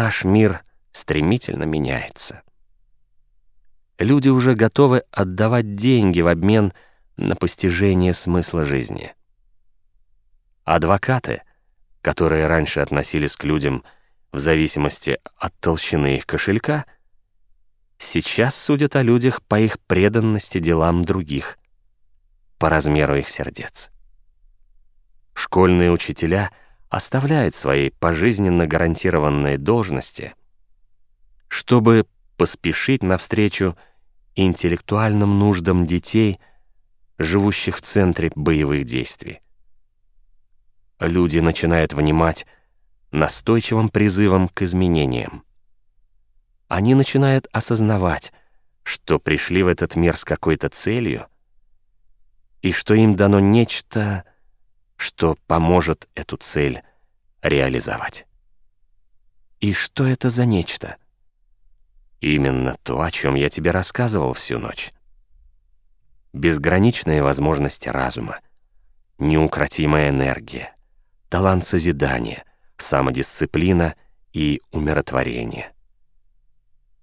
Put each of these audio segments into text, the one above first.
наш мир стремительно меняется. Люди уже готовы отдавать деньги в обмен на постижение смысла жизни. Адвокаты, которые раньше относились к людям в зависимости от толщины их кошелька, сейчас судят о людях по их преданности делам других, по размеру их сердец. Школьные учителя оставляют свои пожизненно гарантированные должности, чтобы поспешить навстречу интеллектуальным нуждам детей, живущих в центре боевых действий. Люди начинают внимать настойчивым призывом к изменениям. Они начинают осознавать, что пришли в этот мир с какой-то целью, и что им дано нечто, что поможет эту цель реализовать. И что это за нечто? Именно то, о чем я тебе рассказывал всю ночь. Безграничные возможности разума, неукротимая энергия, талант созидания, самодисциплина и умиротворение.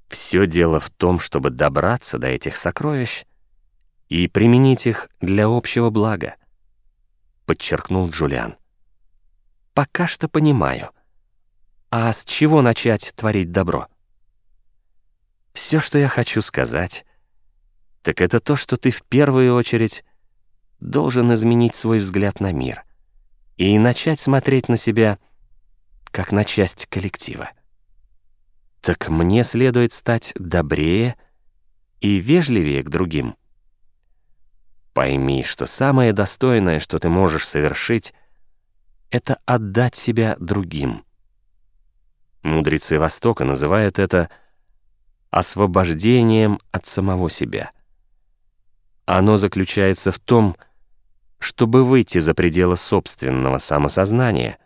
Все дело в том, чтобы добраться до этих сокровищ и применить их для общего блага, подчеркнул Джулиан. Пока что понимаю. А с чего начать творить добро? Все, что я хочу сказать, так это то, что ты в первую очередь должен изменить свой взгляд на мир и начать смотреть на себя как на часть коллектива. Так мне следует стать добрее и вежливее к другим. Пойми, что самое достойное, что ты можешь совершить, это отдать себя другим. Мудрецы Востока называют это освобождением от самого себя. Оно заключается в том, чтобы выйти за пределы собственного самосознания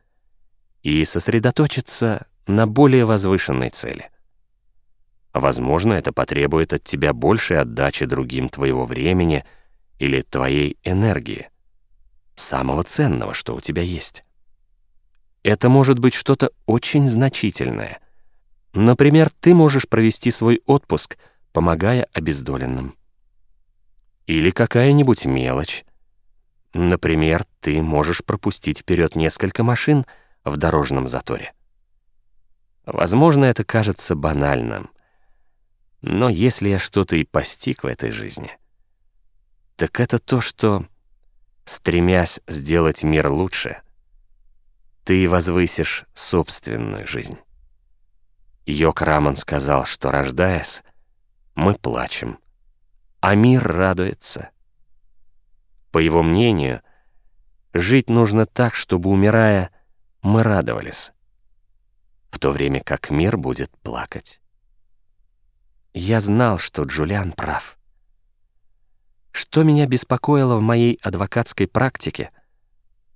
и сосредоточиться на более возвышенной цели. Возможно, это потребует от тебя большей отдачи другим твоего времени или твоей энергии, самого ценного, что у тебя есть. Это может быть что-то очень значительное. Например, ты можешь провести свой отпуск, помогая обездоленным. Или какая-нибудь мелочь, Например, ты можешь пропустить вперед несколько машин в дорожном заторе. Возможно, это кажется банальным, но если я что-то и постиг в этой жизни, так это то, что, стремясь сделать мир лучше, ты возвысишь собственную жизнь. Йок Раман сказал, что, рождаясь, мы плачем, а мир радуется — по его мнению, жить нужно так, чтобы, умирая, мы радовались, в то время как мир будет плакать. Я знал, что Джулиан прав. Что меня беспокоило в моей адвокатской практике,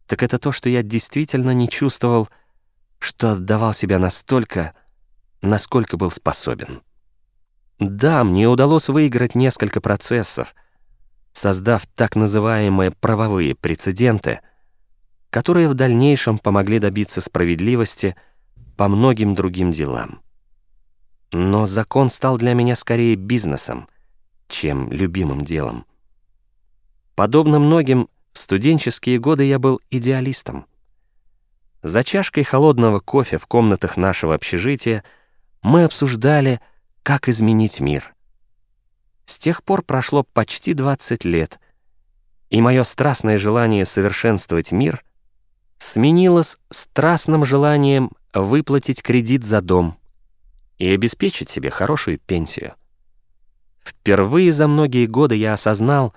так это то, что я действительно не чувствовал, что отдавал себя настолько, насколько был способен. Да, мне удалось выиграть несколько процессов — создав так называемые правовые прецеденты, которые в дальнейшем помогли добиться справедливости по многим другим делам. Но закон стал для меня скорее бизнесом, чем любимым делом. Подобно многим, в студенческие годы я был идеалистом. За чашкой холодного кофе в комнатах нашего общежития мы обсуждали, как изменить мир. С тех пор прошло почти 20 лет, и мое страстное желание совершенствовать мир сменилось страстным желанием выплатить кредит за дом и обеспечить себе хорошую пенсию. Впервые за многие годы я осознал,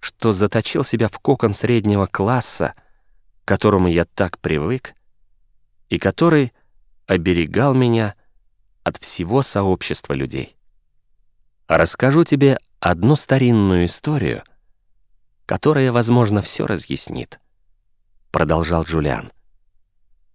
что заточил себя в кокон среднего класса, к которому я так привык, и который оберегал меня от всего сообщества людей. Расскажу тебе одну старинную историю, которая, возможно, все разъяснит. Продолжал Джулиан.